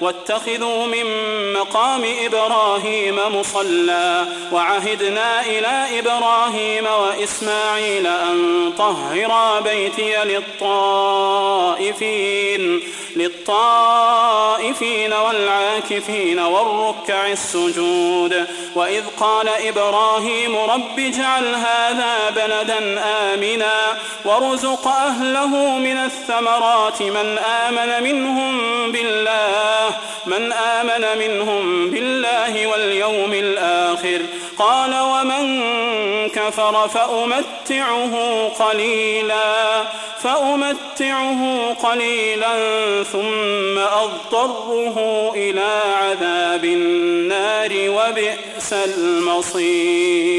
واتخذوا من مقام إبراهيم مصلى وعهدنا إلى إبراهيم وإسماعيل أن طهرا بيتي للطائفين للطائفين والعاكفين والركع السجود. وإذ قال إبراهيم رب اجعل هذا بلدا آمنا وارزق أهله من الثمرات من آمن منهم بالله من آمن منهم بالله واليوم الآخر قال ومن كفر فأمتعه قليلا فأمتعه قليلا ثم أضطره إلى عذاب النار وبئس المصير.